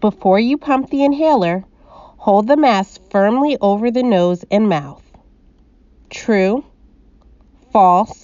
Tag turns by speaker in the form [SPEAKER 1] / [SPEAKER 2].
[SPEAKER 1] Before you pump the inhaler, hold the mask firmly over the nose and mouth. True, false,